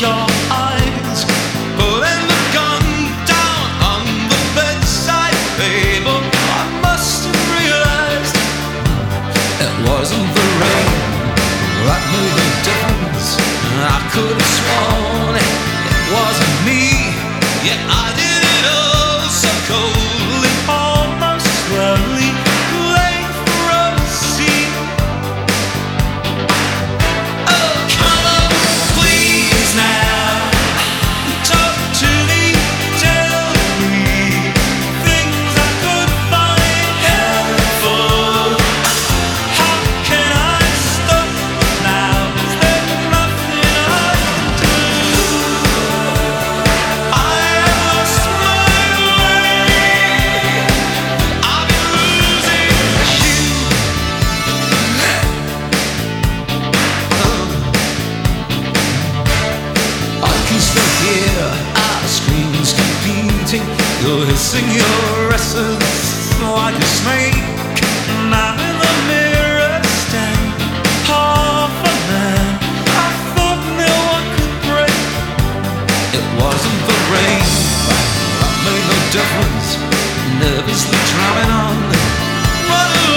whites still hissing your essence like a snake. And I'm in the mirror, half a man. I thought no one could break. It wasn't the rain, that made difference. Nervously drumming on. What